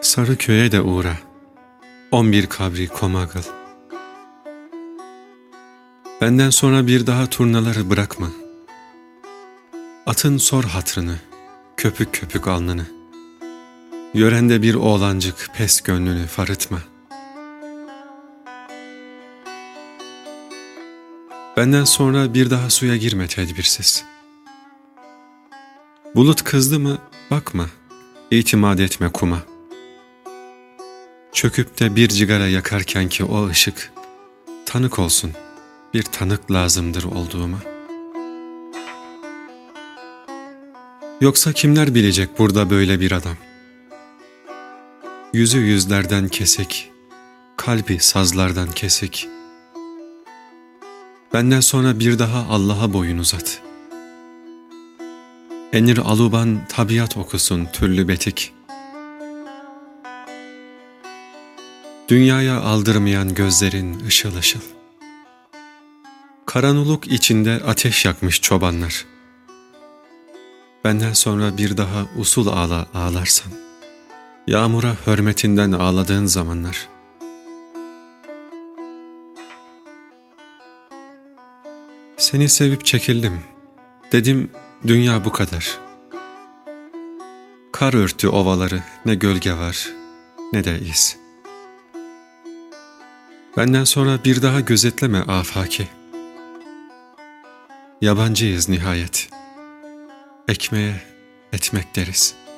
Sarıköy'e de uğra. On bir kabri komagıl. Benden sonra bir daha turnaları bırakma. Atın sor hatrını, köpük köpük alnını. Yörende bir oğlancık pes gönlünü farıtma. Benden sonra bir daha suya girme tedbirsiz. Bulut kızdı mı bakma, itimat etme kuma. Çöküp de bir cigara yakarken ki o ışık, tanık olsun, bir tanık lazımdır olduğuma. Yoksa kimler bilecek burada böyle bir adam? Yüzü yüzlerden kesik, kalbi sazlardan kesik. Benden sonra bir daha Allah'a boyun uzat. Enir aluban tabiat okusun türlü betik. Dünyaya aldırmayan gözlerin ışıl ışıl. Karanlık içinde ateş yakmış çobanlar. Benden sonra bir daha usul ağla ağlarsan, yağmura hürmetinden ağladığın zamanlar. Seni sevip çekildim. Dedim dünya bu kadar. Kar örtü ovaları, ne gölge var, ne de iz. Benden sonra bir daha gözetleme afaki. Yabancıyız nihayet. Ekmeğe etmek deriz.''